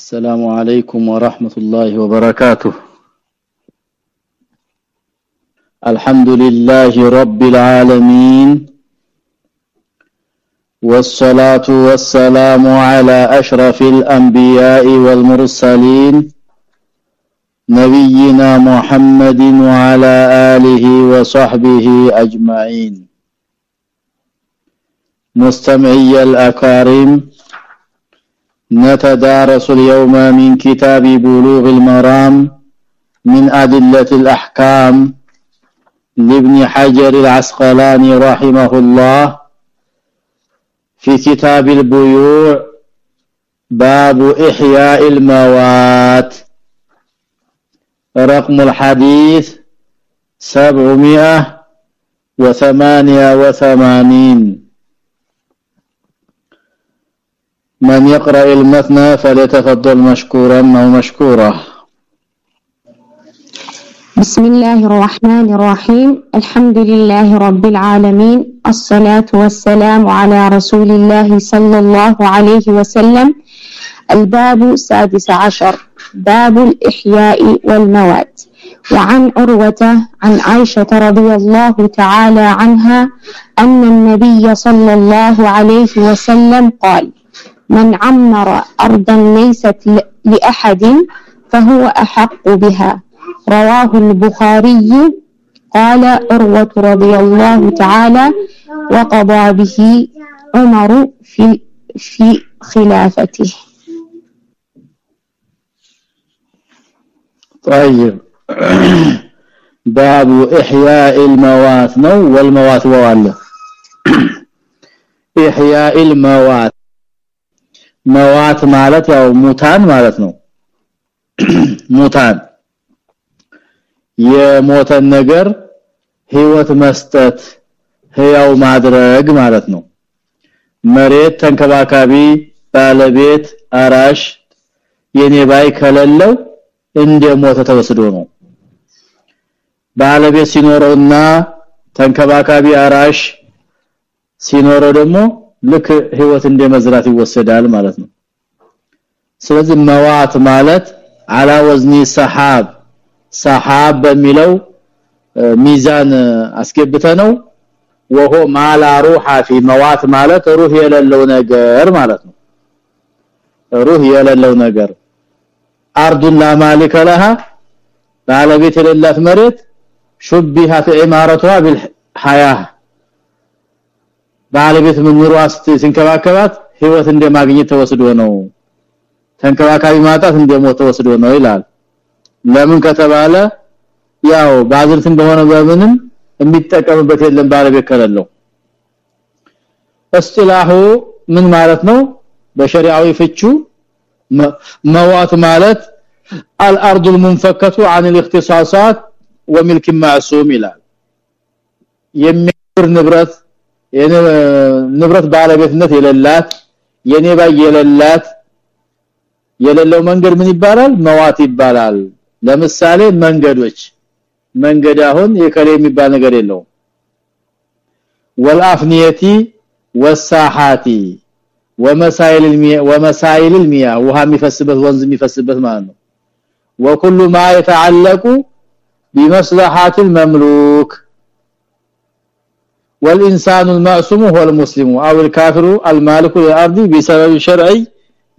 السلام عليكم ورحمة الله وبركاته. الحمد لله رب العالمين والصلاة والسلام على أشرف الأنبياء والمرسلين نبينا محمد وعلى آله وصحبه أجمعين. مستمعي الأكارم نتدارس اليوم من كتاب بلوغ المرام من أدلة الأحكام لابن حجر العسقلاني رحمه الله في كتاب البيوع باب إحياء الموات. رقم الحديث سبعمائة وثمانية وثمانين. من يقرأ المثنى فليتفضل مشكورا أو مشكورة. بسم الله الرحمن الرحيم. الحمد لله رب العالمين. الصلاة والسلام على رسول الله صلى الله عليه وسلم. الباب السادس عشر. باب الإحياء والموات. وعن عروة عن عائشة رضي الله تعالى عنها أن النبي صلى الله عليه وسلم قال من عمر أرضا ليست لأحد فهو أحق بها. رواه البخاري. قال عروة رضي الله تعالى وقضى به عمر في في خلافته. طيب. باب إحياء الموات. نو والموات وواله إحياء الموات. መዋት ማለት ያው ሙታን ማለት ነው። ሙታን የሞተን ነገር ህይወት መስጠት ህያው ማድረግ ማለት ነው። መሬት ተንከባካቢ ባለቤት አራሽ የኔ ባይ ከለለው እንደ ሞተ ተወስዶ ነው። ባለቤት ሲኖረውና ተንከባካቢ አራሽ ሲኖረው ደግሞ ልክ ህይወት እንደመዝራት ይወሰዳል ማለት ነው። ስለዚህ መዋት ማለት አላ ወዝኒ ሰሃብ ሰሃብ በሚለው ሚዛን አስገብተ ነው ወሆ ማላ ሩሃ ፊ መዋት ማለት ሩህ የሌለው ነገር ማለት ነው። ሩህ የሌለው ነገር። አርዱን ላ ማሊከ ለሃ ባለቤት የሌላት መሬት ሹቢሃት ኢማረቱሃ ቢልሐያህ ባለቤት ምንሩ አስት ሲንከባከባት ህይወት እንደማግኘት ተወስዶ ነው ተንከባካቢ ማጣት እንደሞት ተወስዶ ነው ይላል ለምን ከተባለ ያው ባዝርት እንደሆነ በምንም የሚጠቀምበት የለም ባለቤት ከሌለው እስጢላሁ ምን ማለት ነው በሸሪዓዊ ፍቹ መዋት ማለት الارض المنفكه عن الاختصاصات وملك معصوم ይላል የሚር ንብረት ንብረት ባለቤትነት የሌላት የኔ ባይ የሌላት የሌለው መንገድ ምን ይባላል መዋት ይባላል ለምሳሌ መንገዶች መንገድ አሁን የከሌ የሚባል ነገር የለው ወልአፍኒየቲ ወሳሃቲ ወመሳይል المياه ومسائل المياه ውሃ የሚፈስበት ወንዝ የሚፈስበት ማለት ነው وكل ما يتعلق بمصلحات المملوك والانسان المعصوم هو المسلم او الكافر المالك للارض بسبب شرعي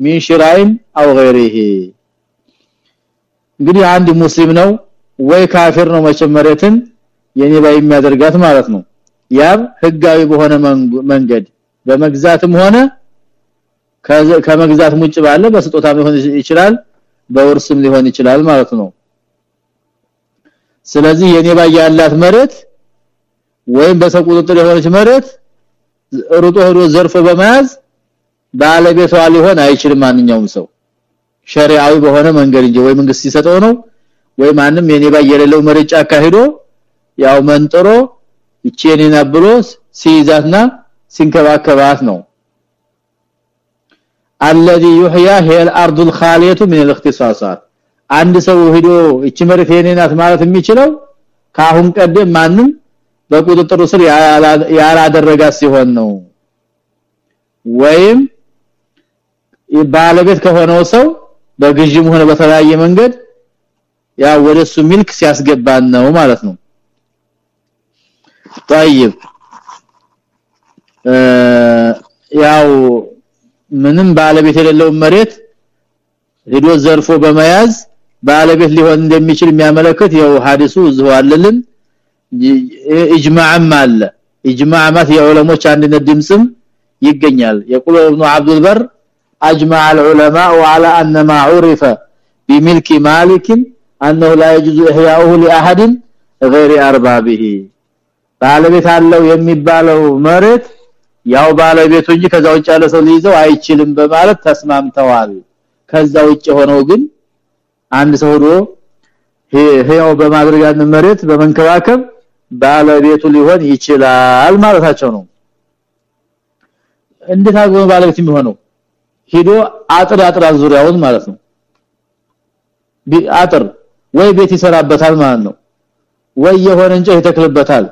من شرع او غيره እንግዲህ አንድ ሙስሊም ነው ወይ ካፊር ነው መጨመረትን የኔ ባይ የሚያደርጋት ማለት ነው ያብ ህጋዊ በሆነ መንገድ በመግዛትም ሆነ ከመግዛት ሙጭ ባለ በስጦታ ሊሆን ይችላል በውርስም ሊሆን ይችላል ማለት ነው ስለዚህ የኔ ባይ ያላት መሬት ወይም በሰው ቁጥጥር የሆነች መሬት ሩጦ ሄዶ ዘርፎ በመያዝ ባለቤቷ ሊሆን አይችልም ማንኛውም ሰው ሸሪዓዊ በሆነ መንገድ እንጂ ወይ መንግስት ሲሰጠው ነው ወይ ማንም የኔ ባይ የሌለው መሬት ጫካ ሄዶ ያው መንጥሮ ይቼኔና ብሎ ሲይዛትና ሲንከባከባት ነው الذي يحيى هي الارض الخاليه من الاختصاصات አንድ ሰው ሄዶ እቺ መሬት የኔ ናት ማለት የሚችለው ካሁን ቀደም ማንም በቁጥጥሩ ስር ያላደረጋ ሲሆን ነው ወይም ባለቤት ከሆነው ሰው በግዥም ሆነ በተለያየ መንገድ ያ ወደሱ ሚልክ ሲያስገባን ነው ማለት ነው طيب ያው ምንም ባለቤት የሌለው መሬት ሄዶ ዘርፎ በመያዝ ባለቤት ሊሆን እንደሚችል የሚያመለክት ያው ሐዲሱ እዚሁ አለልን ኢጅማዕም አለ ኢጅማዕ ማለት የዑለሞች አንድነት ድምጽም ይገኛል የቁል ابن عبد البر اجمع العلماء على ان ما عرف بملك مالك انه لا يجوز احياؤه لاحد غير اربابه ባለቤት አለው የሚባለው መሬት ያው ባለቤቱ እንጂ ከዛ ውጭ ያለ ሰው ሊይዘው አይችልም በማለት ተስማምተዋል ከዛ ውጭ ሆነው ግን አንድ ሰው ሆኖ ህያው በማድረግ ያን መሬት በመንከባከብ ባለቤቱ ሊሆን ይችላል ማለታቸው ነው እንዴት አግቦ ባለቤት የሚሆነው ሄዶ አጥር አጥራ ዙሪያውን ማለት ነው አጥር ወይ ቤት ይሰራበታል ማለት ነው ወይ የሆነ እንጨት ይተክልበታል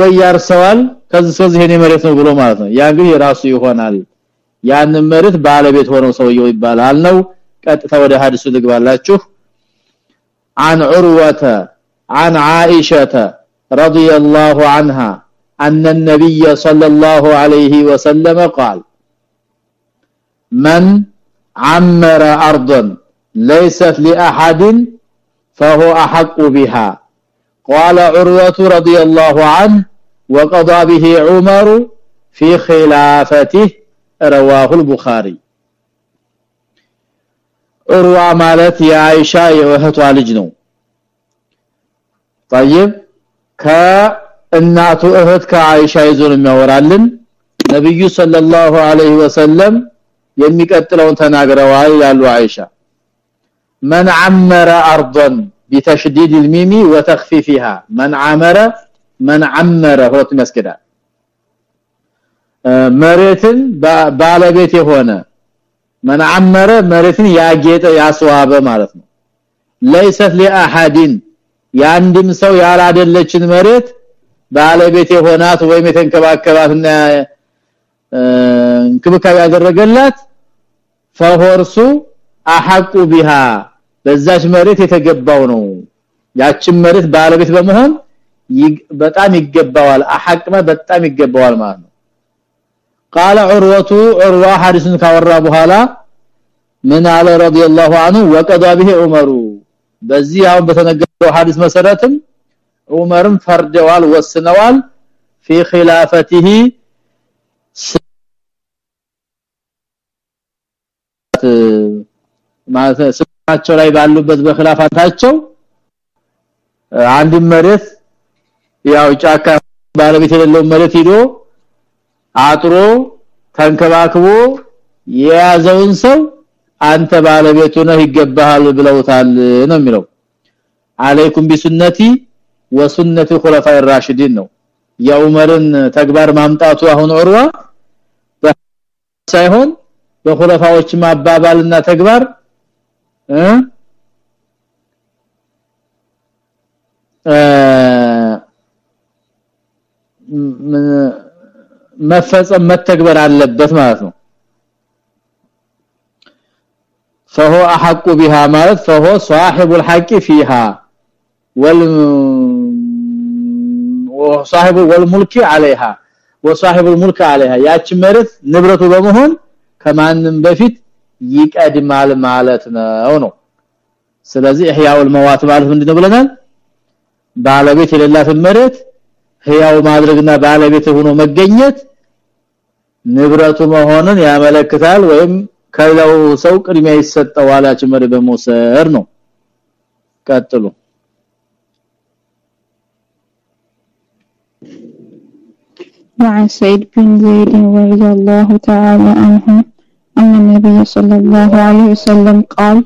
ወይ ያርሰዋል ከዚህ ከዚህ የኔ መሬት ነው ብሎ ማለት ነው ያ ግን የራሱ ይሆናል ያን መሬት ባለቤት ሆነው ሰውየው ይባላል ነው ቀጥታ ወደ ሐዲሱ ልግባላችሁ عن عروه عن عائشة رضي الله عنها أن النبي صلى الله عليه وسلم قال من عمر أرضا ليست لأحد فهو أحق بها. قال عروة رضي الله عنه وقضى به عمر في خلافته. رواه البخاري. عروة مالت يا عائشة يوهت والجنو طيب ከእናቱ እህት ከአይሻ ይዞ ነው የሚያወራልን ነብዩ ሰለላሁ ዐለይሂ ወሰለም የሚቀጥለውን ተናግረዋል ያሉ አይሻ من عمر ارضا بتشديد الميم وتخفيفها من عمر من عمر هو መስገዳ መሬትን ባለቤት የሆነ من عمر መሬትን ያጌጠ ያስዋበ ማለት ነው ليست لاحد ያንድም ሰው ያላደለችን መሬት ባለቤት የሆናት ወይም የተንከባከባትና እንክብካቤ ያደረገላት ፈሆርሱ አሐቁ ቢሃ በዛች መሬት የተገባው ነው። ያችን መሬት ባለቤት በመሆን በጣም ይገባዋል። አሐቅማ በጣም ይገባዋል ማለት ነው። قال عروه عروه حارثን ካወራ በኋላ ምን አለ رضي الله عنه وقضى به عمره በዚህ አሁን በተነገረው ሐዲስ መሰረትም ዑመርም ፈርደዋል ወስነዋል። في خلافته ስማቸው ላይ ባሉበት በخلافታቸው አንድ መሬት ያው ጫካ ባለቤት የሌለው መሬት ሄዶ አጥሮ ተንከባክቦ የያዘውን ሰው አንተ ባለቤቱ ነህ ይገባሃል ብለውታል ነው የሚለው። አለይኩም ቢሱነቲ ወሱነቲ ኹለፋኢ ራሽዲን ነው። የዑመርን ተግባር ማምጣቱ አሁን ዑርዋ ሳይሆን በኹለፋዎች ማባባልና ተግባር መፈጸም መተግበር አለበት ማለት ነው فهو احق بها ማለት فهو صاحب الحق فيها وال وصاحب والملك عليها وصاحب الملك عليها ያቺ መሬት ንብረቱ በመሆን ከማንም በፊት ይቀድማል ማለት ነው ነው ስለዚህ ኢህያው الموات ማለት ምንድነው ብለናል ባለቤት የሌላት መሬት ህያው ማድረግና ባለቤት ሆኖ መገኘት ንብረቱ መሆንን ያመለክታል ወይም ከለው ሰው ቅድሚያ ይሰጠዋል አጭመር በመውሰር ነው ቀጥሉ وعن سعيد بن زيد رضي الله تعالى عنه أن النبي صلى الله عليه وسلم قال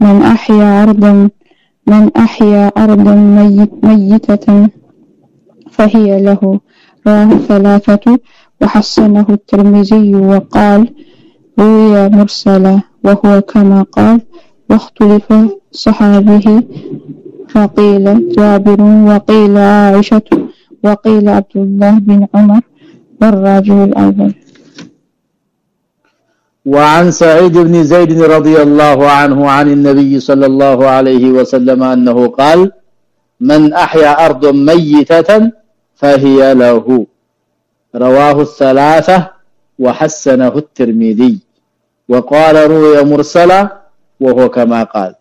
من أحيا أرضا من أحيا أرضا ميت ميتة فهي له رواه ثلاثة وحسنه الترمذي وقال روي مرسلا وهو كما قال واختلف صحابه فقيل جابر وقيل عائشة وقيل عبد الله بن عمر والراجل الأول. وعن سعيد بن زيد رضي الله عنه عن النبي صلى الله عليه وسلم أنه قال من أحيا أرضا ميتة فهي له. رواه الثلاثة وحسنه الترمذي وقال روي مرسلا وهو كما قال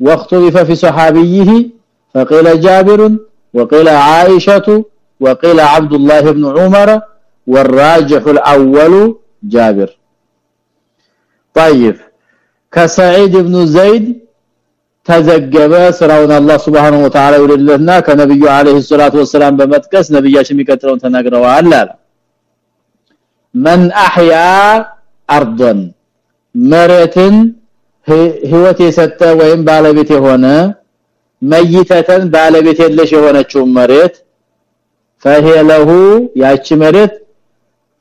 واختلف في صحابيه فقيل جابر وقيل عائشة وقيل عبد الله بن عمر والراجح الأول جابر. طيب كسعيد بن زيد تزجب سراون الله سبحانه وتعالى ولله لنا كنبي عليه الصلاة والسلام بمتكس نبياش ميكترون تناغروا الله من احيا ارضا መሬትን ህይወት የሰጠ ወይም ባለቤት የሆነ መይተተን ባለቤት የለሽ የሆነችው መሬት فهي له ያቺ መሬት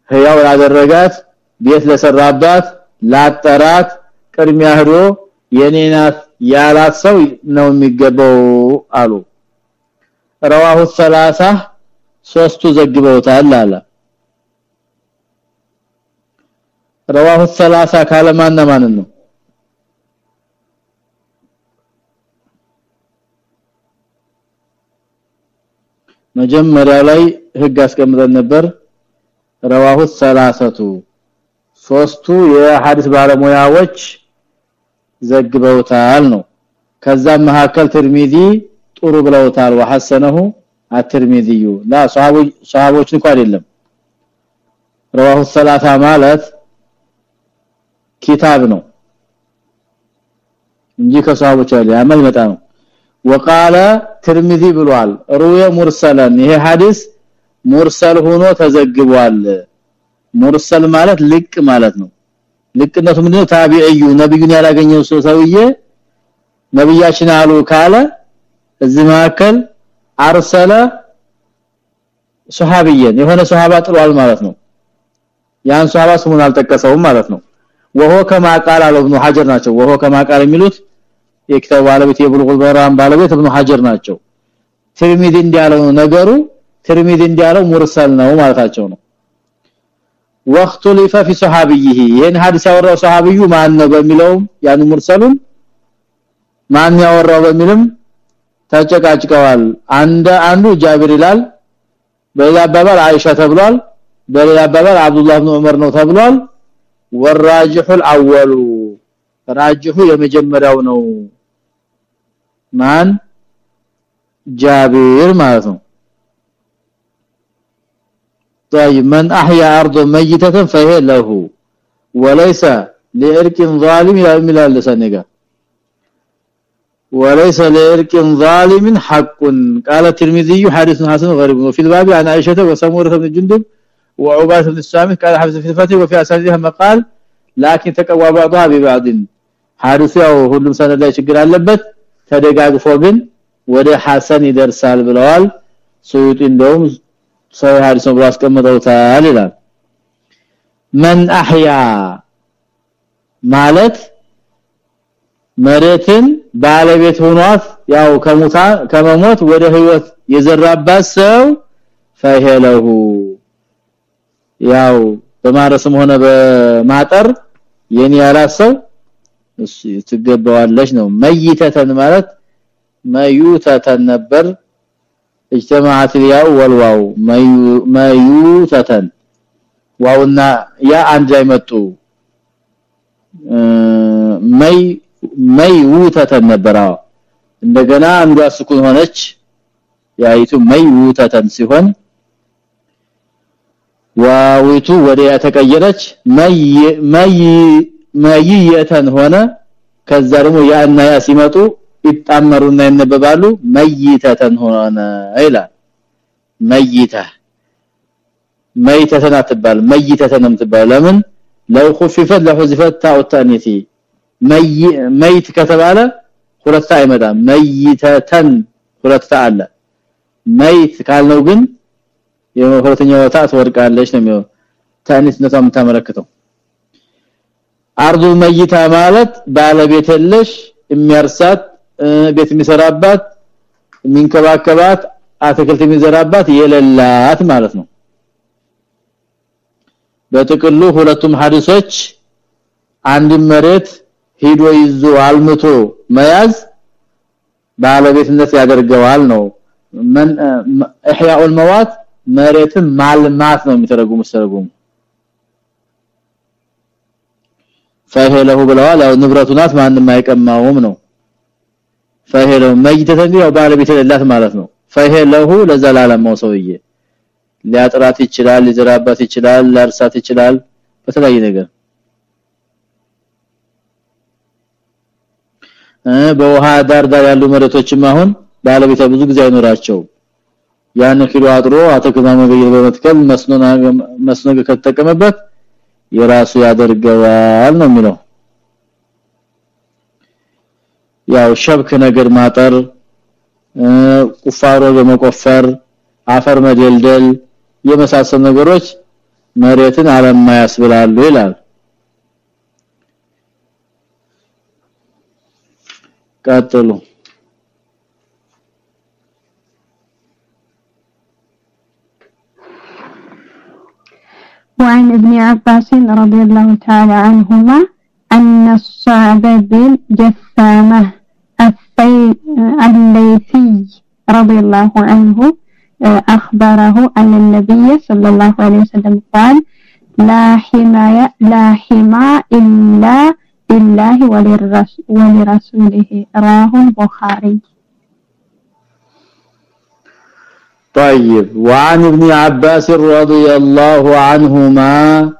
ህያው ያደረጋት ቤት ለሰራባት ላጠራት ቅድሚያ ሄዶ የኔናት ያላት ሰው ነው የሚገባው አሉ رواه الثلاثه ሶስቱ ዘግበውታል አለ رواه الثلاثه ካለ ማን ማን ነው መጀመሪያ ላይ ህግ አስቀምጠን ነበር رواه الثلاثه ሶስቱ የሐዲስ ባለሙያዎች ዘግበውታል ነው ከዛም መሐከል ትርሚዚ ጥሩ ብለውታል ወሐሰነሁ አትርሚዚዩ ላ ሷሃቦች እንኳን አይደለም رواه الثلاثه ማለት ኪታብ ነው እንጂ ከሷሃቦች አይደለም ያመል መጣ ነው وقال ትርሚዚ ብሏል ሩየ ሙርሰለን ይሄ ሐዲስ ሙርሰል ሆኖ ተዘግቧል ሙርሰል ማለት ልቅ ማለት ነው ልቅነቱ ምንድነው ታቢዒዩ ነብዩን ያላገኘው ሰው ሰውዬ ነብያችን አሉ ካለ እዚህ መካከል አርሰለ ሱሐቢየን የሆነ ሱሐባ ጥሏል ማለት ነው ያን ሱሐባ ስሙን አልጠቀሰውም ማለት ነው ወሆ ከማ ቃል አለ ኢብኑ ሐጀር ናቸው ወሆ ከማ ቃል የሚሉት የክታብ ባለቤት የብሉጉል መራም ባለቤት ኢብኑ ሐጀር ናቸው ትርሚዚ እንዲያለው ነገሩ ትርሚዚ እንዲያለው ሙርሰል ነው ማለታቸው ነው واختلف في صحابيه ይሄን ሐዲስ ያወራው ሱሐቢዩ ማን ነው በሚለው ያን ሙርሰሉን ማን ያወራው በሚልም ተጨቃጭቀዋል አንድ አንዱ ጃቢር ይላል በሌላ አባባል አይሻ ተብሏል በሌላ አባባል አብዱላህ ኢብኑ ዑመር ነው ተብሏል ወራጅሁ الأول ራጅሁ የመጀመሪያው ነው ማን ጃቢር ማለት ነው طيب من احيا ارض ميته فهي له وليس لارك ظالم الى لسانك وليس لارك ظالم حق قال الترمذي حديث حسن غريب وفي الباب عن عائشه وسموره بن جندب وعباده بن الصامت قال حفظ في الفتح وفي اسانيدها مقال لكن تقوى بعضها ببعض حارث ያው ሁሉም ሰነድ ላይ ችግር አለበት ተደጋግፎ ግን ወደ ሐሰን ይደርሳል ብለዋል ሱዩጢ እንደውም ሰው ሐዲስ ነው አስቀምጠውታል ይላል من احيا ማለት መሬትን ባለቤት ሆኗት ያው ከሙታ ከመሞት ወደ ህይወት የዘራባት ሰው ፈሄለሁ ያው በማረስም ሆነ በማጠር የኔ ያላት ሰው እሺ ትገባዋለች ነው መይተተን ማለት መዩተተን ነበር اجتمعت الياء والواو ميوتة ዋውና ያ አንድ ላይ መጡ መይ መይውተተን ነበራ እንደገና አንዷ ስኩን ሆነች ያይቱ መይውተተን ሲሆን ዋዊቱ ወደ ያተቀየረች መይ መይ መይየተን ሆነ ከዛ ደግሞ ያና ያ ሲመጡ ይጣመሩና ይነበባሉ መይተተን ሆነ ይላል መይተ መይተተን አትባል መይተተን የምትባል ለምን ለው خففت لحذفت تاء التانيث መይ መይት ከተባለ ሁለት አይመጣም መይተተን ሁለት አለ መይት ካልነው ግን የሁለተኛው ታእ ትወድቃለች ነው የሚለው ታኒስነቷ የምታመለክተው አርዱ መይታ ማለት ባለቤት የለሽ የሚያርሳት ቤት የሚሰራባት የሚንከባከባት አትክልት የሚዘራባት የሌላት ማለት ነው በጥቅሉ ሁለቱም ሐዲሶች አንድ መሬት ሂዶ ይዞ አልምቶ መያዝ ባለቤትነት ያደርገዋል ነው من احياء الموات መሬትን ማልማት ነው የሚተረጉሙ ሰረጉም ፈሄለሁ ብለዋል። ያው ንብረቱ ናት አይቀማውም ነው። ፈሄለሁ መይተተን ያው ባለቤት የሌላት ማለት ነው። ፈሄለሁ ለዘላለማው ሰውዬ ሊያጥራት ይችላል ሊዘራባት ይችላል ሊያርሳት ይችላል በተለያየ ነገር። በውሃ ዳር ዳር ያሉ መሬቶችም አሁን ባለቤት ብዙ ጊዜ አይኖራቸው ያን ኪሎ አጥሮ አተክማ መበየር በመትከል መስኖና መስኖ ከተጠቀመበት የራሱ ያደርገዋል ነው የሚለው። ያው ሸብክ ነገር ማጠር ቁፋሮ በመቆፈር አፈር መደልደል የመሳሰሉ ነገሮች መሬትን አለማ ያስብላሉ ይላል። ቀጥሉ وعن ابن عباس رضي الله تعالى عنهما أن الصعب بالجثامة الليثي رضي الله عنه أخبره أن النبي صلى الله عليه وسلم قال لا حماية لا حماية إلا لله ولرسوله راه البخاري. طيب. وعن ابن عباس رضي الله عنهما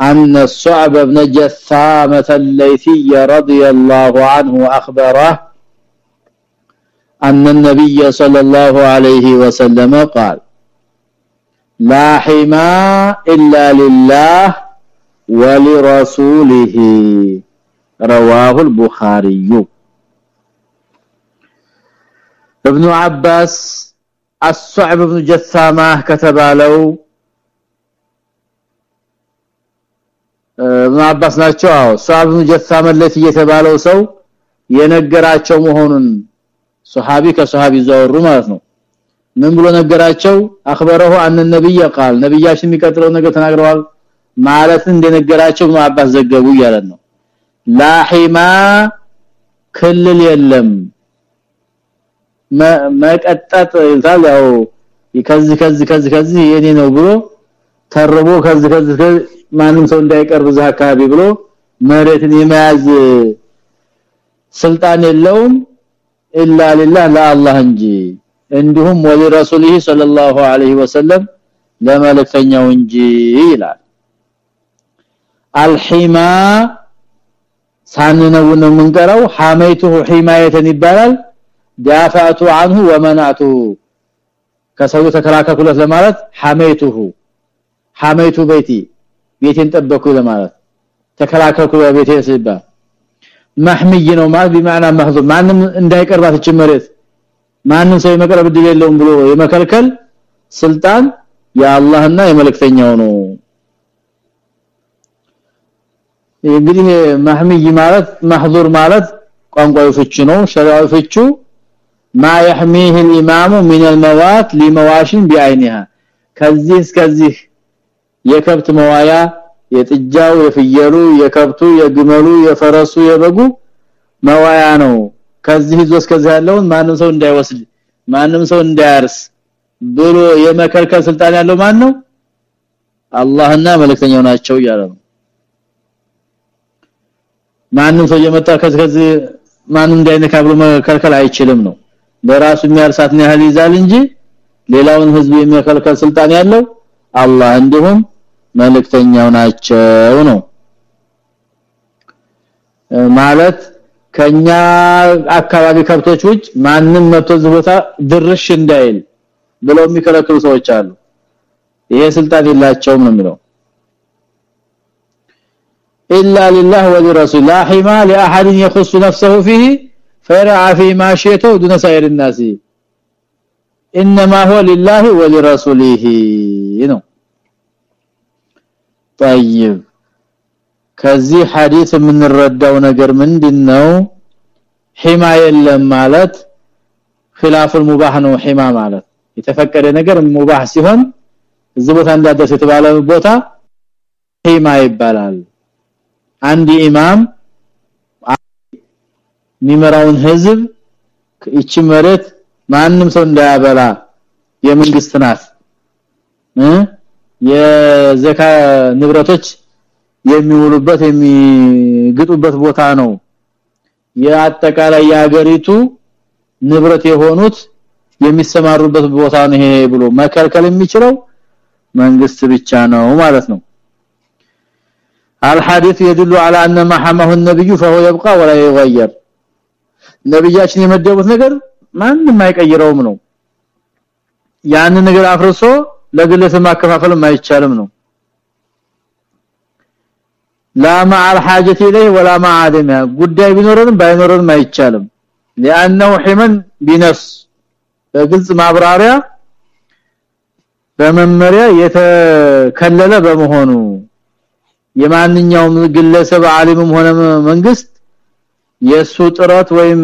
أن الصعب بن جثامة الليثي رضي الله عنه أخبره أن النبي صلى الله عليه وسلم قال لا حماء إلا لله ولرسوله. رواه البخاري. ابن عباس አስዓብ ኢብኑ ጀሳማ ከተባለው እብኑ አባስ ናቸው። አዎ ሷብ ኢብኑ ጀሳማ ለቲ የተባለው ሰው የነገራቸው መሆኑን ሱሐቢ ከሱሐቢ ዘወሩ ማለት ነው። ምን ብሎ ነገራቸው? አخبረው አን ነብይ قال ነብያችን የሚቀጥለው ነገር ተናግረዋል ማለት እንደነገራቸው ኢብኑ አባስ ዘገቡ ይላል ነው። ላሂማ ክልል የለም። መቀጠጥ ይላል ያው ከዚህ ከዚህ ከዚህ ከዚህ የኔ ነው ብሎ ተርቦ ከዚህ ከዚህ ማንም ሰው እንዳይቀርብ አካባቢ ብሎ መሬትን የመያዝ ስልጣን የለውም ኢላ ሊላህ ለአላህ እንጂ። እንዲሁም ወለረሱሊህ ሰለላሁ ዐለይሂ ወሰለም ለመልእክተኛው እንጂ ይላል። አልሂማ ሳንነው ነው የምንቀረው? ሐመይቱሁ ሂማየተን ይባላል ዳፋቱ عنه ومنعته ከሰው ተከላከልኩለት ለማለት ሐመይቱሁ ሐመይቱ ቤቲ ቤቴን ጠበቁ ለማለት ተከላከልኩ ቤቴ ሲባል ማህሚይ ነው ማለት بمعنى محظور ማንም እንዳይቀርባት ጭመሬት ማንም ሰው የመቅረብ እድል የለውም ብሎ የመከልከል ስልጣን የአላህና የመልእክተኛው ነው እንግዲህ ማህሚይ ማለት ማህዙር ማለት ቋንቋዊ ፍቺ ነው ሸሪዓዊ ፍቹ ما يحميه الامام من الموات لمواشين بعينها ከዚህ እስከዚህ የከብት መዋያ የጥጃው የፍየሉ የከብቱ የግመሉ የፈረሱ የበጉ መዋያ ነው ከዚህ ይዞ እስከዚህ ያለውን ማንም ሰው እንዳይወስድ ማንም ሰው እንዳያርስ ብሎ የመከልከል ስልጣን ያለው ማን ነው አላህና መልእክተኛው ናቸው እያለ ነው ማንም ሰው የመጣ ከዚህ ማንም እንዳይነካ ብሎ መከልከል አይችልም ነው በራሱ የሚያርሳት ነው ያህል ይዛል እንጂ ሌላውን ህዝብ የሚከልከል ስልጣን ያለው አላህ እንዲሁም መልእክተኛው ናቸው ነው ማለት ከኛ አካባቢ ከብቶች ውጭ ማንም መጥቶ ዝቦታ ድርሽ እንዳይል ብለው የሚከለክሉ ሰዎች አሉ ይሄ ስልጣን የላቸውም ነው የሚለው إلا لله ولرسول لا حما لأحد يخص نفسه فيه فرع في ماشيته دون سائر الناس انما هو لله ولرسوله ነው طيب ከዚህ ሐዲስ የምንረዳው ነገር ምንድነው ሒማ የለም ማለት خلاف المباح ነው ሒማ ማለት የተፈቀደ ነገር ሙባህ ሲሆን እዚህ ቦታ እንዳደረሰ የተባለ ቦታ ሒማ ይባላል አንድ ኢማም የሚመራውን ህዝብ እቺ መሬት ማንም ሰው እንዳያበላ የመንግስት ናት የዘካ ንብረቶች የሚውሉበት የሚግጡበት ቦታ ነው የአጠቃላይ የሀገሪቱ ንብረት የሆኑት የሚሰማሩበት ቦታ ነው ይሄ ብሎ መከልከል የሚችለው መንግስት ብቻ ነው ማለት ነው الحديث يدل على ان ما حمه النبي فهو يبقى ولا يغير ነብያችን የመደቡት ነገር ማንም አይቀይረውም ነው ያን ነገር አፍርሶ ለግለሰብ ማከፋፈልም አይቻልም ነው لا مع الحاجه اليه ولا مع عدمها ጉዳይ ቢኖርንም ባይኖርንም አይቻልም لانه حمن بنفس በግልጽ ማብራሪያ በመመሪያ የተከለለ በመሆኑ የማንኛውም ግለሰብ ዓሊምም ሆነ መንግስት የሱ ጥረት ወይም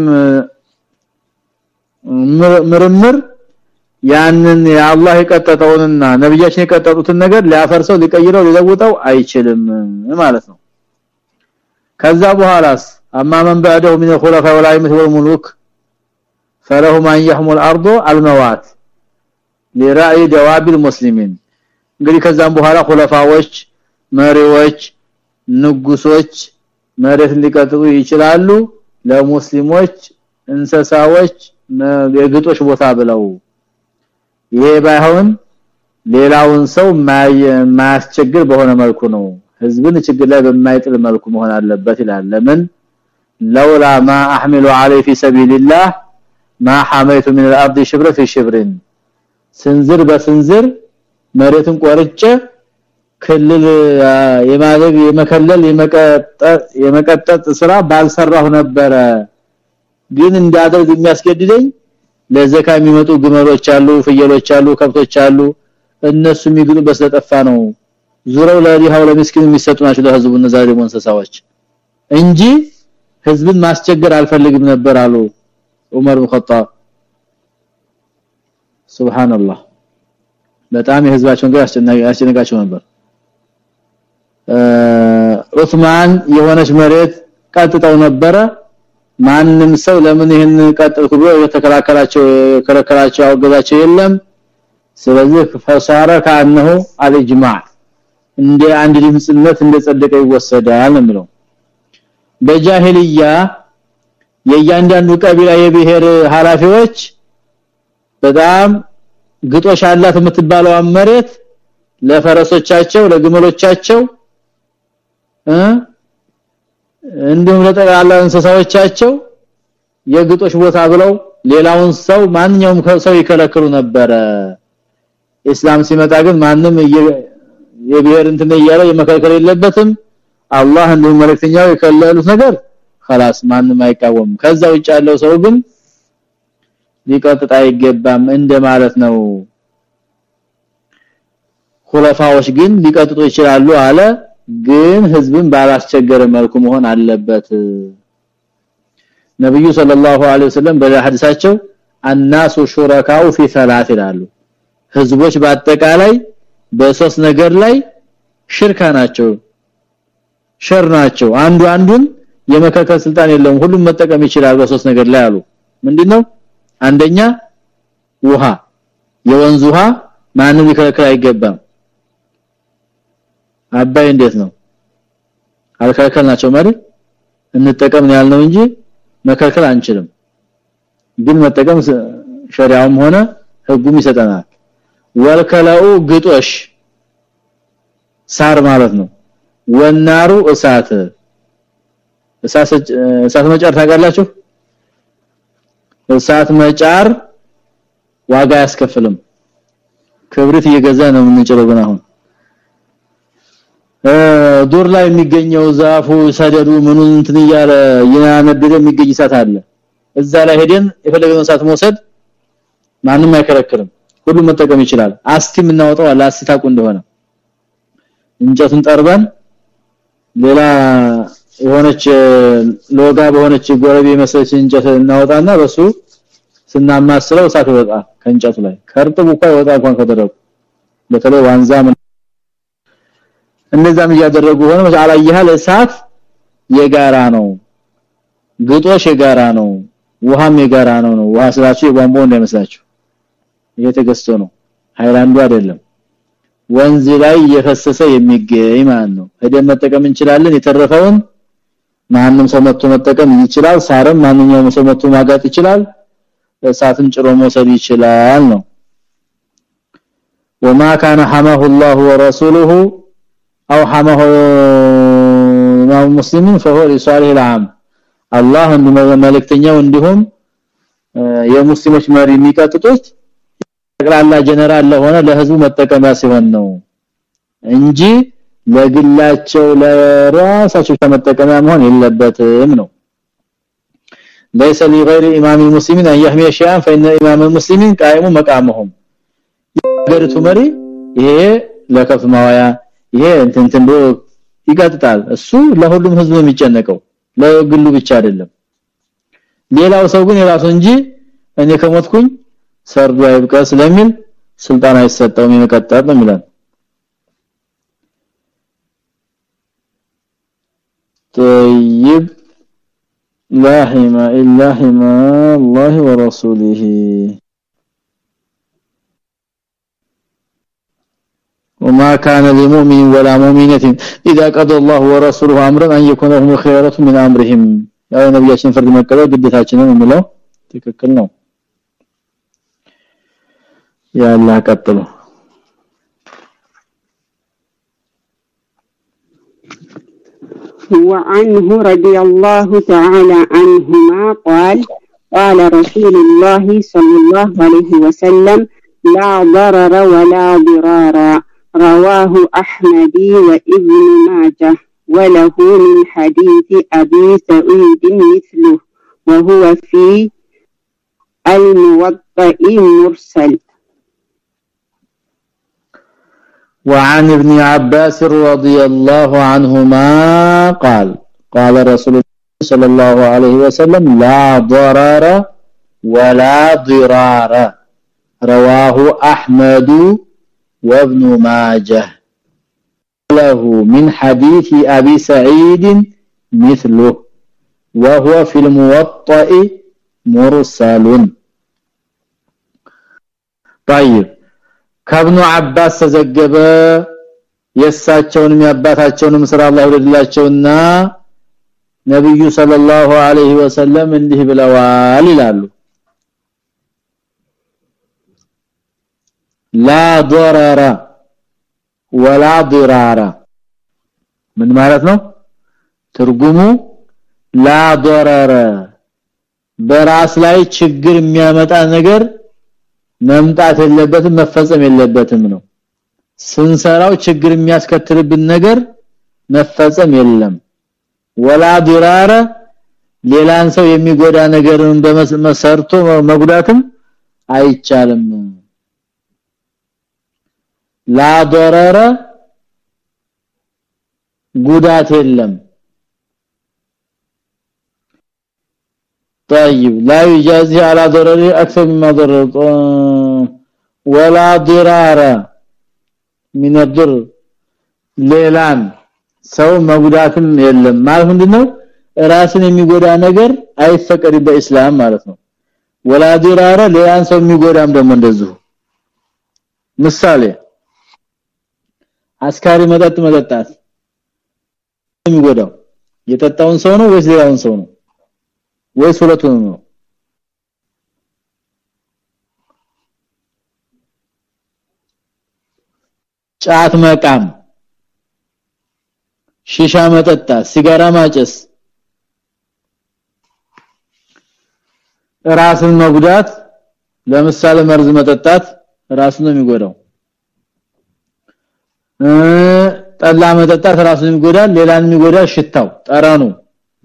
ምርምር ያንን የአላህ የቀጠጠውንና ነብያችን የቀጠጡትን ነገር ሊያፈርሰው ሊቀይረው ሊለውጠው አይችልም ማለት ነው ከዛ በኋላስ اما من بعده من الخلفاء والائمه والملوك فلهم ان يحمل الارض الموات لراي دواب المسلمين እንግዲህ ከዛም በኋላ ኹለፋዎች መሪዎች ንጉሶች መሬት ሊቀጥሉ ይችላሉ ለሙስሊሞች እንሰሳዎች የግጦሽ ቦታ ብለው ይሄ ባይሆን ሌላውን ሰው ማያስቸግር በሆነ መልኩ ነው ህዝብን ችግር ላይ በማይጥል መልኩ መሆን አለበት ይላል ለምን لولا ما احمل عليه في سبيل الله ما حميت من الارض شبر في شبر ስንዝር በስንዝር መሬትን ቆርጬ ክልል የማድረግ የመከለል የመቀጠጥ ስራ ባልሰራሁ ነበረ። ግን እንዳደርግ የሚያስገድደኝ ለዘካ የሚመጡ ግመሎች አሉ ፍየሎች አሉ ከብቶች አሉ። እነሱ የሚግሉ በስለጠፋ ነው። ዙረው ለዲሃው ለምስኪን የሚሰጡ ናቸው ለህዝቡ እነዛ ደግሞ እንስሳዎች እንጂ ህዝብን ማስቸገር አልፈልግም ነበር አሉ ዑመር ኸጣብ። ሱብሃንአላህ በጣም የህዝባቸውን ጋር አስጨነቃቸው ነበር ዑስማን የሆነች መሬት ቀጥተው ነበረ። ማንም ሰው ለምን ይሄን ቀጥልኩ ብሎ የተከላከላቸው ከለከላቸው አወገዛቸው የለም። ስለዚህ ፈሳረ ካነሁ አልጅማዕ እንደ አንድ ድምጽነት እንደ ጸደቀ ይወሰዳል ነው በጃሂልያ የእያንዳንዱ ቀቢላ የብሔር ሐላፊዎች በጣም ግጦሽ አላት የምትባለው መሬት ለፈረሶቻቸው ለግመሎቻቸው እንዲሁም ለጠቅላላ እንስሳዎቻቸው የግጦሽ ቦታ ብለው ሌላውን ሰው ማንኛውም ሰው ይከለክሉ ነበረ እስላም ሲመጣ ግን ማንም የብሔር እንትን እያለ የመከልከል የለበትም አላህ እንዲሁም መልእክተኛው የከለሉት ነገር خلاص ማንም አይቃወም ከዛ ውጭ ያለው ሰው ግን ሊቀጥታ አይገባም እንደማለት ነው ኹለፋዎች ግን ሊቀጥጡ ይችላሉ አለ ግን ህዝብን ባላስቸገረ መልኩ መሆን አለበት ነብዩ ሰለላሁ ዐለይሂ ወሰለም በሐዲሳቸው الناس شركاء في ثلاث ይላሉ ህዝቦች በአጠቃላይ በሶስት ነገር ላይ ሽርካ ናቸው ሸር ናቸው አንዱ አንዱን የመከከል ስልጣን የለውም ሁሉም መጠቀም ይችላል በሶስት ነገር ላይ አሉ ምንድነው አንደኛ ውሃ የወንዝ ውሃ ማንም ሊከለክል አይገባም አባይ እንዴት ነው? አልከለከልናቸው ማለት እንጠቀም ያልነው እንጂ መከልከል አንችልም። ግን መጠቀም ሸሪዓውም ሆነ ህጉም ይሰጠናል። ወልከላኡ ግጦሽ ሳር ማለት ነው። ወናሩ እሳት። እሳት መጫር ታጋላችሁ እሳት መጫር ዋጋ ያስከፍልም ክብሪት እየገዛ ነው የምንጭረው አሁን ዱር ላይ የሚገኘው ዛፉ ሰደዱ ምኑን እንትን እያለ ያነደደ የሚገኝ እሳት አለ። እዛ ላይ ሄደን የፈለገውን እሳት መውሰድ ማንም አይከለክልም። ሁሉ መጠቀም ይችላል። አስቲ የምናወጣው አለ አስቲ ታቁ እንደሆነ። እንጨቱን ጠርበን ሌላ የሆነች ሎጋ በሆነች ጎረቤ መሰለች እንጨት እናወጣና በሱ ስናማስለው እሳት ወጣ ከእንጨቱ ላይ። ከርጥቡ እንኳን ወጣ እንኳን ከደረቁ። በተለይ ዋንዛ እነዛም እያደረጉ ሆነ አላየሃል እሳት የጋራ ነው ግጦሽ የጋራ ነው ውሃም የጋራ ነው ነው ውሃ ስላችሁ የቧንቧ እንዳይመስላችሁ እየተገዝቶ ነው ሃይላንዱ አይደለም ወንዝ ላይ እየፈሰሰ የሚገኝ ማለት ነው ሄደን መጠቀም እንችላለን የተረፈውን ማንንም ሰው መጥቶ መጠቀም ይችላል ሳርም ማንኛውም ሰው መጥቶ ማጋጥ ይችላል እሳትን ጭሮ መውሰድ ይችላል ነው وما كان حماه الله ورسوله او حماه امام مسلم فهو لصالح العام الله መልእክተኛው እንዲሁም የሙስሊሞች መሪ የሚቀጥጡት ጠቅላላ ጀነራል ለሆነ ለህዝቡ መጠቀሚያ ሲሆን ነው እንጂ ለግላቸው ለራሳቸው ተመጠቀሚያ መሆን የለበትም ነው ليس لغير امام المسلمين ان يحمي شيئا فان امام المسلمين قائم مقامهم ገርቱ መሪ ይሄ ለከፍ ማዋያ ይሄ እንትን እንትን ብሎ ይቀጥጣል እሱ ለሁሉም ህዝብ የሚጨነቀው ለግሉ ብቻ አይደለም ሌላው ሰው ግን የራሱ እንጂ እኔ ከሞትኩኝ ሰርዶ አይብቃ ስለሚል ስልጣን አይሰጠውም የመቀጠል ነው የሚላል طيب لا حما الا حما الله ورسوله وما كان لمؤمن ولا مؤمنة إذا قضى الله ورسوله أمرا أن يكون لهم خيارة من أمرهم. لا نبياشين فرد مكة قدتاچنا نملو تككل نو يا الله قتلوا. وعنه رضي الله تعالى عنهما قال قال رسول الله صلى الله عليه وسلم لا ضرر ولا ضرارا. رواه أحمد وابن ماجه وله من حديث أبي سعيد مثله وهو في الموطئ مرسل وعن ابن عباس رضي الله عنهما قال قال رسول الله صلى الله عليه وسلم لا ضرر ولا ضرار رواه أحمد وابن ماجه له من حديث ابي سعيد مثله وهو في الموطئ مرسل طيب ከብኑ አባስ ተዘገበ የሳቸውንም ያባታቸውንም ስራ አላህ ይወድላቸውና ነብዩ ሰለላሁ ዐለይሂ ወሰለም እንዲህ ብለዋል ይላሉ ላ ضرر ولا ضرار ምን ማለት ነው ትርጉሙ ላ ضرر በራስ ላይ ችግር የሚያመጣ ነገር መምጣት የለበትም መፈጸም የለበትም ነው ስንሰራው ችግር የሚያስከትልብን ነገር መፈጸም የለም ወላ ዲራረ ሌላን ሰው የሚጎዳ ነገርን በመሰርቶ መጉዳትም አይቻልም ላደረረ ጉዳት የለም። طيب لا يجازي على ضرر اكثر مما ضرر ولا ضرار من الضر ሌላን ሰው መጉዳትም የለም ማለት ምንድነው? ራስን የሚጎዳ ነገር አይፈቀድ በእስላም ማለት ነው። ወላ ዲራራ ሌላን ሰው የሚጎዳም ደግሞ እንደዚሁ። አስካሪ መጠጥ መጠጣት። የሚጎዳው የጠጣውን ሰው ነው ወይስ ሌላውን ሰው ነው? ወይስ ሁለቱን ነው? ጫት መቃም ሺሻ መጠጣት ሲጋራ ማጨስ ራስን መጉዳት ለምሳሌ መርዝ መጠጣት ራስን ነው የሚጎዳው ጠላ መጠጣት ራስን የሚጎዳል ሌላን የሚጎዳ ሽታው ጠረኑ።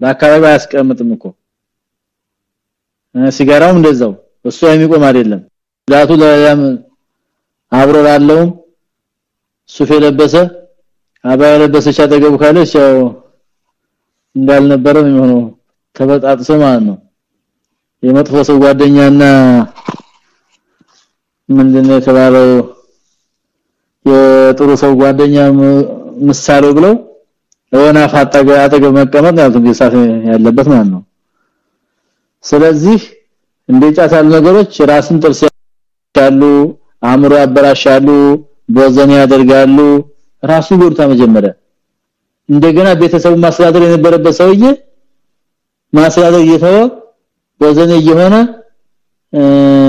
በአካባቢ አያስቀምጥም እኮ። ሲጋራውም እንደዛው እሱ የሚቆም አይደለም። ዳቱ ለያም አብሮ ላለው ሱፍ የለበሰ አባ የለበሰች አጠገቡ ካለች ያው እንዳልነበረ ነው የሚሆነው ተበጣጥሶ ማለት ነው። የመጥፎ ሰው ጓደኛና ምንድነው የተባለው የጥሩ ሰው ጓደኛ ምሳሌ ብለው ወና ፋጣገ አጠገብ መቀመጥ ያለበት ማለት ነው። ስለዚህ እንደጫታል ነገሮች ራስን ጥርስ ያሉ አእምሮ ያበላሻሉ ቦዘን ያደርጋሉ። ራሱ ጎርታ መጀመሪያ። እንደገና ቤተሰቡ ማስተዳደር የነበረበት ሰውዬ ማስተዳደር እየተወ ቦዘን እየሆነ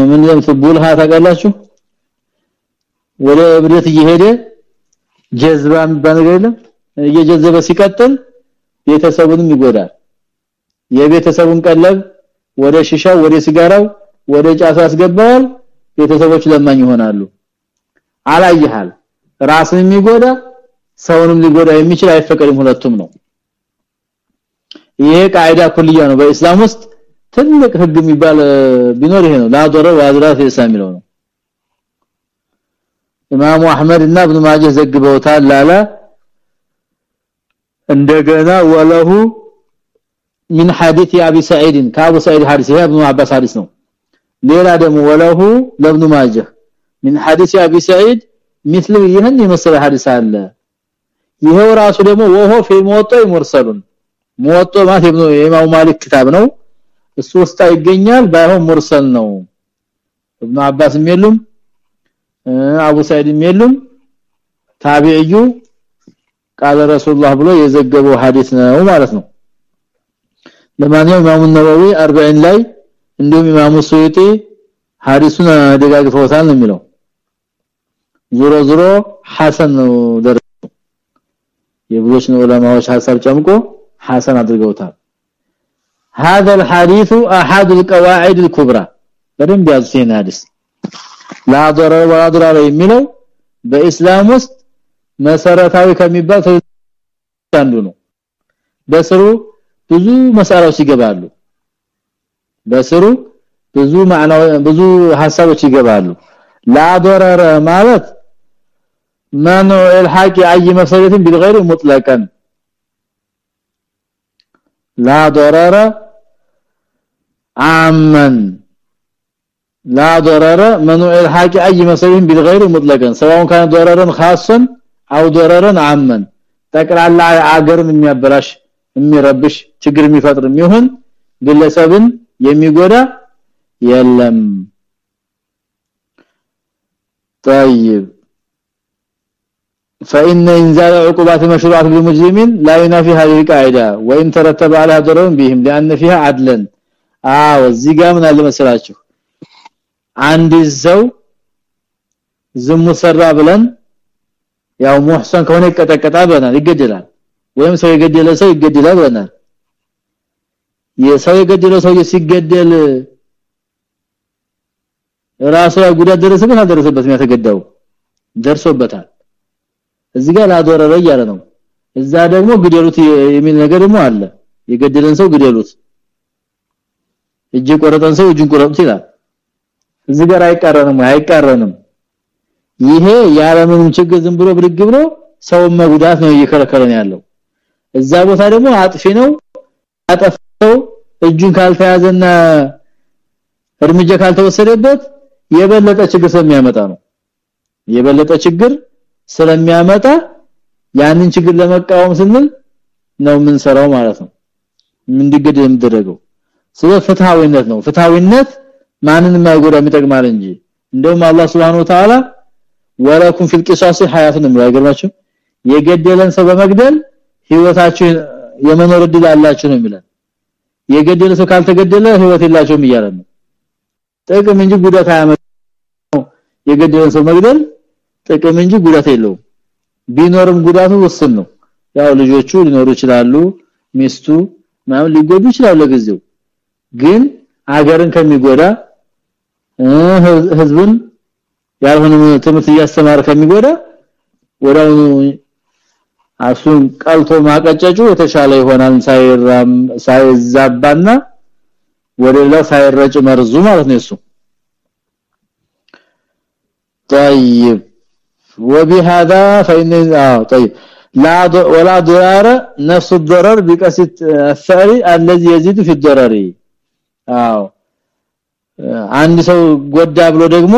ምን ለምት ቡልሃ ታውቃላችሁ ወደ እብደት እየሄደ ጀዝባ የሚባል ነገር የለም። እየጀዘበ ሲቀጥል ቤተሰቡንም ይጎዳል። የቤተሰቡን ቀለብ ወደ ሽሻው ወደ ሲጋራው ወደ ጫቱ ያስገባዋል ቤተሰቦች ለማኝ ይሆናሉ። አላየሃል። ራስን የሚጎዳ ሰውንም ሊጎዳ የሚችል አይፈቀድም ሁለቱም ነው። ይሄ ቃይዳ ኩልያ ነው። በእስላም ውስጥ ትልቅ ህግ የሚባል ቢኖር ይሄ ነው። ላዶረ ዋዝራት የሳሚለው ነው ኢማሙ አህመድ እና ኢብኑ ማጀህ ዘግበውታል ላላ እንደገና ወለሁ من حديث ابي سعيد كابو سعيد حديث يا ابن عباس حديث ነው ሌላ ደግሞ ወለሁ ለብኑ ማጀህ من حديث ابي سعيد مثل ይህን የመሰለ ሐዲስ አለ ይሄው ራሱ ደግሞ ወሆ في موطئ مرسل موطئ ማለት ኢብኑ ኢማሙ ማሊክ ክታብ ነው እሱ ውስጥ ይገኛል ባይሆን ሙርሰል ነው ኢብኑ አባስም የሉም አቡ ሰዒድም የሉም ታቢዒዩ ቃለ ረሱላህ ብሎ የዘገበው ሐዲስ ነው ማለት ነው ለማንኛውም ኢማሙ ነወዊ 40 ላይ እንዲሁም ኢማሙ ሱዩጢ ሐዲሱን ደጋግፈውታል ነው የሚለው ዙሮ ዙሮ ሐሰን ነው ደረሰው የብዙዎች ዑለማዎች ሐሳብ ጨምቆ ሐሰን አድርገውታል هذا الحديث احد القواعد الكبرى በደንብ ያዙት ሐዲስ لا ضرر ولا ضرر የሚለው በእስላም ውስጥ መሰረታዊ ከሚባል አንዱ ነው በስሩ ብዙ መሳሪያዎች ይገባሉ በስሩ ብዙ ማዕናው ብዙ ሐሳቦች ይገባሉ لا ضرر ማለት منع الحق اي مفسده بالغير مطلقا لا ضرر عاما لا ضرر منع الحق اي مفسده بالغير مطلقا سواء كان ضررا خاصا او ضررا عاما ጠቅላላ አገርን የሚያበላሽ የሚረብሽ ችግር የሚፈጥር የሚሆን ግለሰብን የሚጎዳ የለም طيب فإن إنزال عقوبات مشروعة بالمجرمين لا ينافي هذه القاعدة وإن ترتب على ضرر بهم لأن فيها عدلا አዎ እዚህ ጋር ምን አለ መሰላችሁ አንድ ሰው ዝሙት ሰራ ብለን ያው ሙህሰን ከሆነ ይቀጠቀጣል ብለናል ይገደላል። ወይም ሰው የገደለ ሰው ይገደላል ብለናል። የሰው የገደለ ሰው ሲገደል ራሱ ላይ ጉዳት ደረሰበት አልደረሰበትም? ያተገዳው ደርሶበታል። እዚህ ጋር ላዶረረ እያለ ነው። እዛ ደግሞ ግደሉት የሚል ነገር ደግሞ አለ። የገደለን ሰው ግደሉት እጅ ቆረጠን ሰው እጁን ቆረጡት ይላል እዚህ ጋር አይቃረንም አይቃረንም። ይሄ ያለምንም ችግር ዝም ብሎ ብድግ ብሎ ሰው መጉዳት ነው እየከለከለን ያለው። እዛ ቦታ ደግሞ አጥፊ ነው አጠፋው እጁን ካልተያዘና እርምጃ ካልተወሰደበት የበለጠ ችግር ስለሚያመጣ ነው። የበለጠ ችግር ስለሚያመጣ ያንን ችግር ለመቃወም ስንል ነው ምን ሰራው ማለት ነው። እንዲገድ የሚደረገው ስለ ፍትሃዊነት ነው። ፍትሃዊነት ማንንም ማይጎዳ የሚጠቅማል እንጂ። እንደውም አላህ Subhanahu Wa Ta'ala ወለኩም ፊል ቂሳስ ነው የሚያገርማችሁ የገደለን ሰው በመግደል ህይወታችሁ የመኖር እድል አላችሁ ነው የሚለው የገደለ ሰው ካልተገደለ ህይወት እያለ ነው። ጥቅም እንጂ ጉዳት አያመጣው የገደለን ሰው መግደል ጥቅም እንጂ ጉዳት የለውም። ቢኖርም ጉዳቱ ውስን ነው። ያው ልጆቹ ሊኖሩ ይችላሉ ሚስቱ ማም ሊጎዱ ይችላሉ ለጊዜው። ግን አገርን ከሚጎዳ ህዝብን ያልሆነ ትምህርት እያስተማረ ከሚጎዳ ወዳው አሱን ቀልቶ ማቀጨጩ የተሻለ ይሆናል ሳይራም ሳይዛባና ወደላ ሳይረጭ መርዙ ማለት ነው እሱ طيب وبهذا فإن آه طيب لا ولا ضرر نفس الضرر بقصد الثأر الذي يزيد في الضرر አዎ አንድ ሰው ጎዳ ብሎ ደግሞ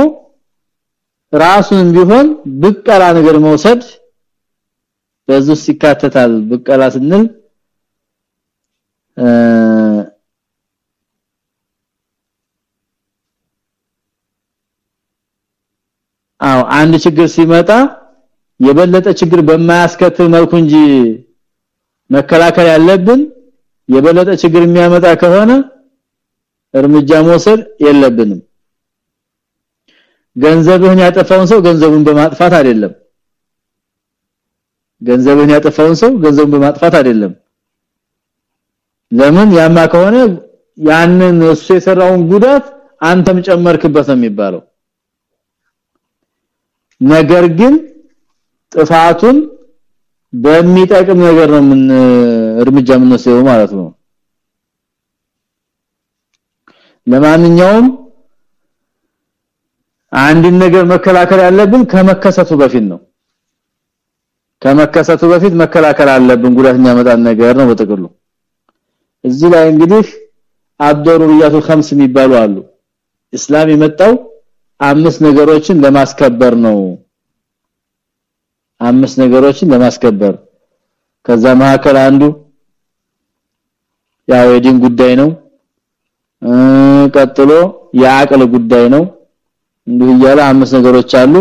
ራሱን ቢሆን ብቀላ ነገር መውሰድ በዚህ ሲካተታል ብቀላ ስንል አው አንድ ችግር ሲመጣ የበለጠ ችግር በማያስከትል መልኩ እንጂ መከላከል ያለብን የበለጠ ችግር የሚያመጣ ከሆነ እርምጃ መውሰድ የለብንም። ገንዘብህን ያጠፋውን ሰው ገንዘቡን በማጥፋት አይደለም። ገንዘብህን ያጠፋውን ሰው ገንዘቡን በማጥፋት አይደለም። ለምን? ያማ ከሆነ ያንን እሱ የሰራውን ጉዳት አንተም ጨመርክበት ነው የሚባለው። ነገር ግን ጥፋቱን በሚጠቅም ነገር ነው ምን እርምጃ የምንወስደው ማለት ነው ለማንኛውም አንድን ነገር መከላከል ያለብን ከመከሰቱ በፊት ነው። ከመከሰቱ በፊት መከላከል አለብን። ጉዳት የሚያመጣን ነገር ነው በጥቅሉ። እዚህ ላይ እንግዲህ አደሩያቱ ኸምስ የሚባሉ አሉ። እስላም የመጣው አምስት ነገሮችን ለማስከበር ነው። አምስት ነገሮችን ለማስከበር። ከዛ መካከል አንዱ ያው የዲን ጉዳይ ነው ቀጥሎ የአቅል ጉዳይ ነው እንዲህ እያለ አምስት ነገሮች አሉ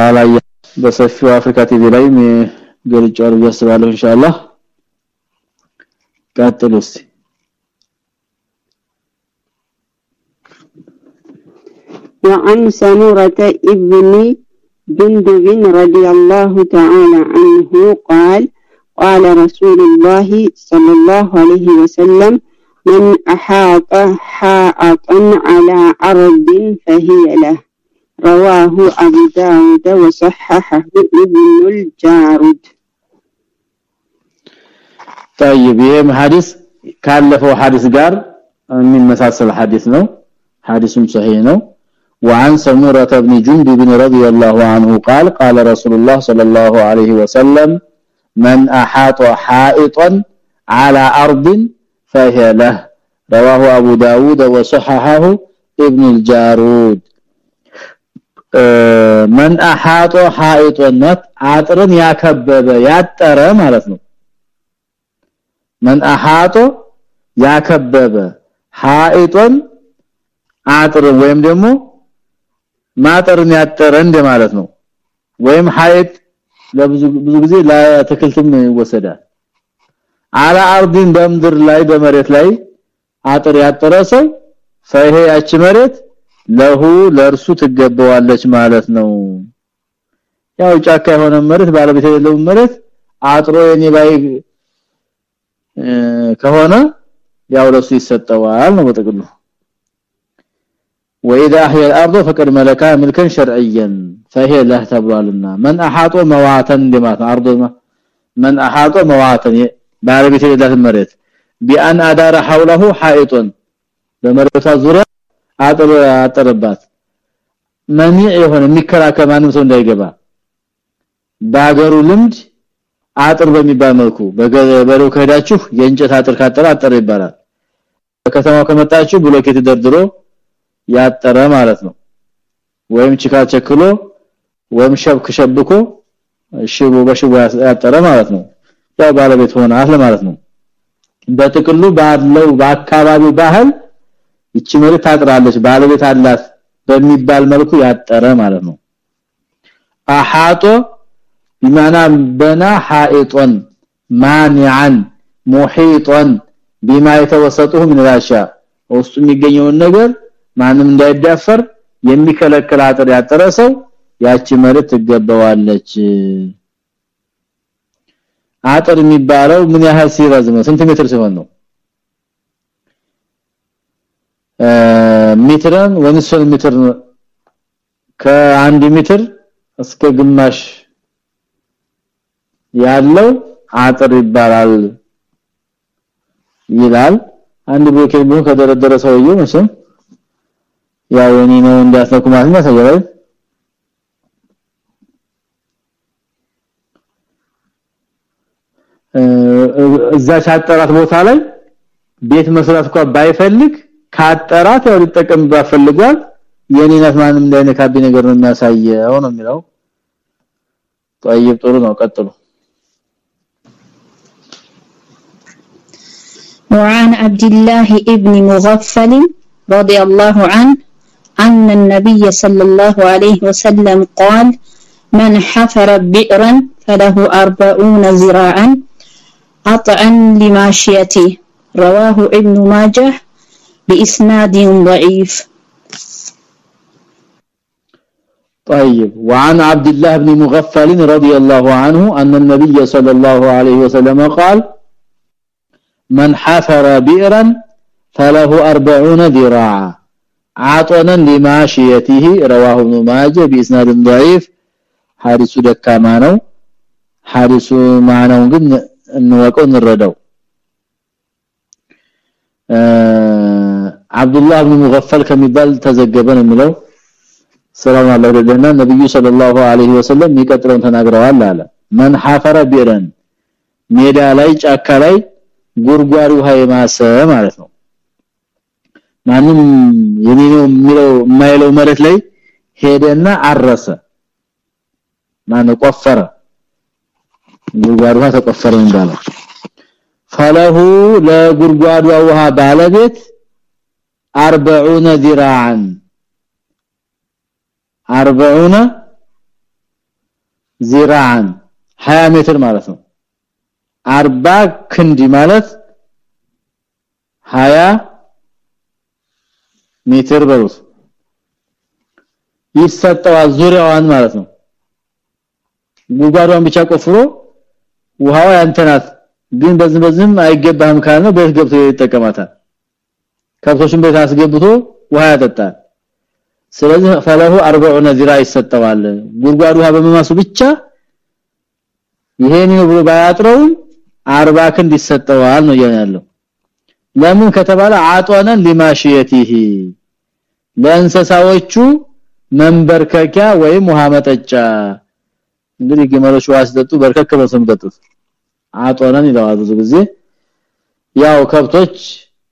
አላየ በሰፊው አፍሪካ ቲቪ ላይ ገልጫለሁ ያስባለሁ ኢንሻአላህ ቀጥሉ እስቲ وعن سمورة ابن جندب رضي الله تعالى عنه قال قال رسول الله صلى الله عليه وسلم من أحاط حائطا على عرض فهي له رواه أبو داود وصححه ابن الجارود طيب ይሄም ሐዲስ ካለፈው ሐዲስ ጋር የሚመሳሰል ሐዲስ ነው ሐዲሱም صحيح ነው وعن سمورة بن جندب رضي الله عنه قال قال رسول الله صلى الله عليه وسلم من احاط حائطا على ارض فهي له رواه ابو داود وصححه ابن الجارود من احاط حائطا አጥርን ያከበበ ያጠረ ማለት ነው من احاط ያከበበ حائطا አጥር ወይም ደግሞ ማጠርን ያጠረ እንደማለት ነው ወይም ሐይጥ ለብዙ ብዙ ጊዜ ለተክልትም ይወሰዳል። አላ አርዲን በምድር ላይ በመሬት ላይ አጥር ያጠረ ሰው ፈይሄ ያቺ መሬት ለሁ ለርሱ ትገባዋለች ማለት ነው። ያው ጫካ የሆነ መሬት ባለቤት የሌለው መሬት አጥሮ የኔ ባይ ከሆነ ያው ለሱ ይሰጠዋል ነው በጥቅሉ واذا احيا الارض فقد ملكها ملكا شرعيا فهي له تبوالنا من احاط مواتا لما ارض من احاط مواتا ባለቤት የሌላት መሬት ቢአን አዳረ حوله حائط በመሬቷ ዙሪያ አጥር አጠረባት መኒዕ የሆነ የሚከራከር ማንም ሰው እንዳይገባ ባገሩ ልምድ አጥር በሚባል መልኩ በገበሬው ከሄዳችሁ የእንጨት አጥር ካጠረ አጠረ ይባላል በከተማው ከመጣችሁ ብሎኬት ደርድሮ ያጠረ ማለት ነው ወይም ጭቃ ቸክሎ ወይም ሸብክ ሸብኮ ሽቦ በሽቦ ያጠረ ማለት ነው ያው ባለቤት ሆነ አለ ማለት ነው በጥቅሉ ባለው በአካባቢው ባህል እቺ መሬት ታጥራለች ባለቤት አላት በሚባል መልኩ ያጠረ ማለት ነው አሐጦ بمعنى بنى حائطا مانعا محيطا بما يتوسطه من الاشياء ውስጡ የሚገኘውን ነገር ማንም እንዳይዳፈር የሚከለክል አጥር ያጠረ ሰው ያቺ መሬት ትገባዋለች። አጥር የሚባለው ምን ያህል ሲረዝም ስንት ሜትር ሲሆን ነው? ሜትርን ወንሱን ሜትር ከአንድ ሜትር እስከ ግማሽ ያለው አጥር ይባላል ይላል። አንድ ብሎኬት ቢሆን ከደረደረ ሰውየው መቼም ያው እኔ ነው እንዳስነኩ ማለት ነው ሰየው እዛ ቻጠራት ቦታ ላይ ቤት መስራት እንኳን ባይፈልግ ካጠራት ያው ሊጠቀም ባፈልጓል የኔነት ማንም እንዳይነካብኝ ነገር ነው የሚያሳየው ነው የሚለው طيب ጥሩ ነው ቀጥሉ وعن عبد الله ابن مغفل رضي الله عنه أن النبي صلى الله عليه وسلم قال من حفر بئرا فله أربعون زراعا قطعا لماشيته رواه ابن ماجه بإسناد ضعيف. طيب وعن عبد الله بن مغفل رضي الله عنه أن النبي صلى الله عليه وسلم قال من حفر بئرا فله أربعون ذراعا عطنا لماشيته رواه ابن ماجه بإسناد ضعيف حارس دكاما ነው حارس ማናው ግን እንወቀው እንረዳው አብዱላህ ብን ሙገፈል ከሚባል ተዘገበ ነው የሚለው ሰላም አላህ ወደና ነብዩ ሰለላሁ ዐለይሂ ወሰለም ይቀጥረውን ተናግረዋል አለ ማን ሐፈረ ቢረን ሜዳ ላይ ጫካ ላይ ጉርጓር ውሃ የማሰ ማለት ነው ማንም የኔው የሚለው የማይለው መሬት ላይ ሄደና አረሰ ማን ቆፈረ ጉርጓር ውሃ ተቆፈረ እንዳለው ፈለሁ ለጉርጓዱ ውሃ ባለቤት 40 ذراعا 40 ذراعا 20 ሜትር ማለት ነው 40 ክንዲ ማለት 20 ሜትር በሩስ ይሰጠዋል ዙሪያዋን ማለት ነው። ጉድጓዷን ብቻ ቆፍሮ ውሃው ያንተናት ግን በዝም በዝም አይገባም ካለ ቤት ገብቶ ይጠቀማታል። ከብቶችን ቤት አስገብቶ ውሃ ያጠጣል። ስለዚህ ፈለሁ 40 ዚራ ይሰጠዋል። ጉድጓድ ውሃ በመማሱ ብቻ ይሄን ብሎ ባያጥረው 40 ክንድ ይሰጠዋል ነው ያለው። ለምን ከተባለ አጧነን ሊማሽየቲሂ ለእንሰሳዎቹ መንበርከኪያ ወይም ውሃ መጠጫ። እንግዲህ ግመሎች ውሃ ሲጠጡ በርከክ ብለው ሰምጠጡት አጦነን ይለዋል ብዙ ጊዜ። ያው ከብቶች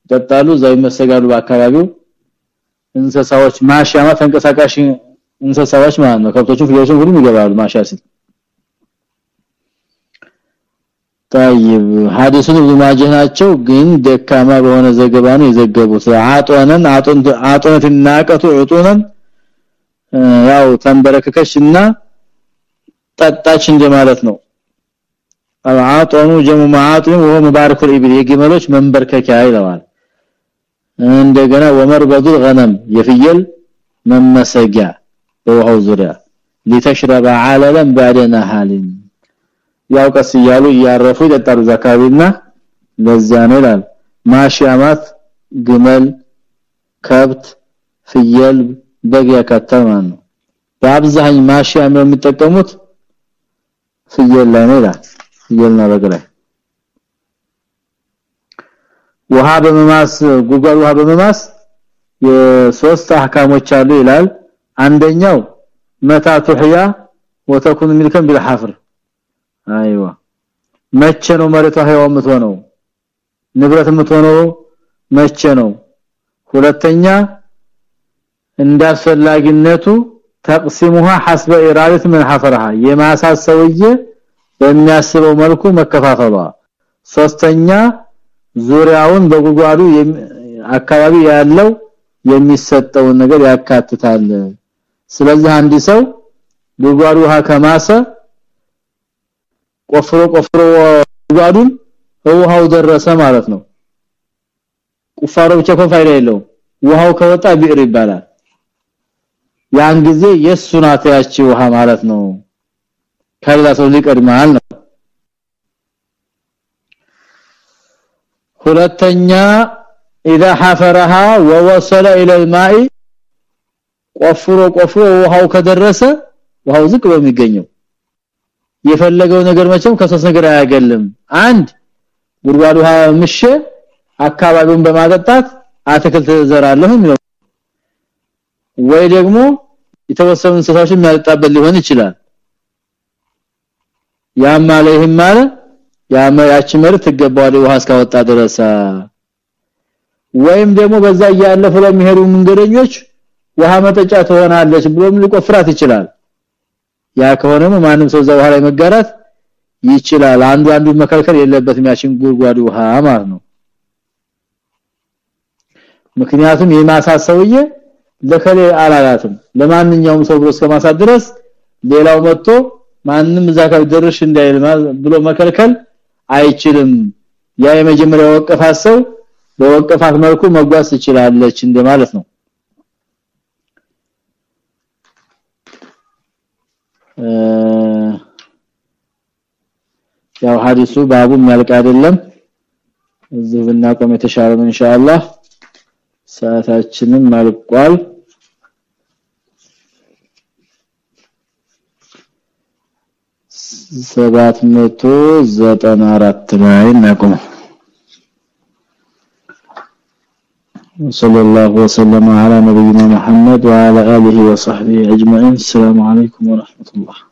ይጠጣሉ እዛው ይመሰጋሉ በአካባቢው። እንሰሳዎች ማሻማ ተንቀሳቃሽ እንሰሳዎች ማለት ነው። ከብቶቹ ፍየሎቹ ሁሉም ይገባሉ ማሻ طيب ሐዲሱን ብዙ ማጀህ ናቸው ግን ደካማ በሆነ ዘገባ ነው የዘገቡት አጦነን አጦን አጦነት ናቀቱ ዑጡነን ያው ተንበረከከችና ጠጣች እንደማለት ነው አጣኑ ጀሙ ማአጥን ወሆ ሙባረኩ الابل የግመሎች መንበርከኪያ ይለዋል እንደገና ወመርበዱ الغنم የፍየል መመሰጊያ በውሃው ዙሪያ لتشرب عللا بعد نهال ያው ቀስ እያሉ እያረፉ ይጠጣሉ ዘካቢና ለዛ ነው ይላል። ማሽያማት ግመል ከብት ፍየል በግ ያካተል ማለት ነው። በአብዛኛው ማሽያም የሚጠቀሙት ፍየል ላይ ነው ይላል። ፍየልና በግ ላይ። ውሃ በመማስ ጉጓድ ውሃ በመማስ የሶስት አህካሞች አሉ ይላል። አንደኛው መታ ቱህያ ወተኩን ሚልከን ቢልሐፍር አይዋ መቼ ነው መሬቷ ህያው የምትሆነው? ንብረት የምትሆነው መቼ ነው? ሁለተኛ እንዳስፈላጊነቱ ተቅሲሙሃ ሐስበ ኢራደት ምን ሐፈረሃ የማሳሰውየ በሚያስበው መልኩ መከፋፈሏ። ሶስተኛ ዙሪያውን በጉጓዱ አካባቢ ያለው የሚሰጠውን ነገር ያካትታል። ስለዚህ አንድ ሰው ጉጓዱ ውሃ ከማሰ ቆፍሮ ቆፍሮ ጉጓዱን ውሃው ደረሰ ማለት ነው ቁፋሮ ብቻ ፋይዳ የለው ውሃው ከወጣ ቢዕር ይባላል ያን ጊዜ የሱ ናት ያቺ ውሃ ማለት ነው ከሌላ ሰው ሊቀድማል ነው ሁለተኛ اذا حفرها ووصل الى الماء ቆፍሮ ቆፍሮ ውሃው ከደረሰ ውሃው ዝቅ በሚገኘው የፈለገው ነገር መቼም ከሶስት ነገር አያገልም። አንድ ጉድጓድ ውሃ ምሽ አካባቢውን በማጠጣት አትክልት ዘራለሁ ነው ወይ ደግሞ የተወሰኑ እንስሳዎችን የሚያጠጣበት ሊሆን ይችላል። ያማ ለይህም ማለት ያማ ያቺ መሬት ትገባው ውሃ እስካወጣ ድረስ። ወይም ደግሞ በዛ ያለፉ ለሚሄዱ መንገደኞች ውሃ መጠጫ ትሆናለች ብሎም ሊቆፍራት ይችላል ያ ከሆነም ማንም ሰው ዘው ላይ መጋራት ይችላል። አንዱ አንዱ መከልከል የለበትም ያችን ጉድጓድ ውሃ ማለት ነው። ምክንያቱም የማሳሰውየ ለከለ አላላትም። ለማንኛውም ሰው ብሎ እስከማሳት ድረስ ሌላው መጥቶ ማንም እዛ ደርሽ እንዳይል ብሎ መከልከል አይችልም። ያ የመጀመሪያው ወቀፋት ሰው በወቀፋት መልኩ መጓዝ ትችላለች እንደማለት ነው ያው ሐዲሱ ባቡ የሚያልቅ አይደለም። እዚህ ብናቆም የተሻለ ነው ኢንሻአላህ። ሰዓታችንም አልቋል። ሰባት መቶ ዘጠና አራት ላይ እናቆመው صلى الله وسلم على نبينا محمد وعلى آله وصحبه أجمعين. السلام عليكم ورحمة الله.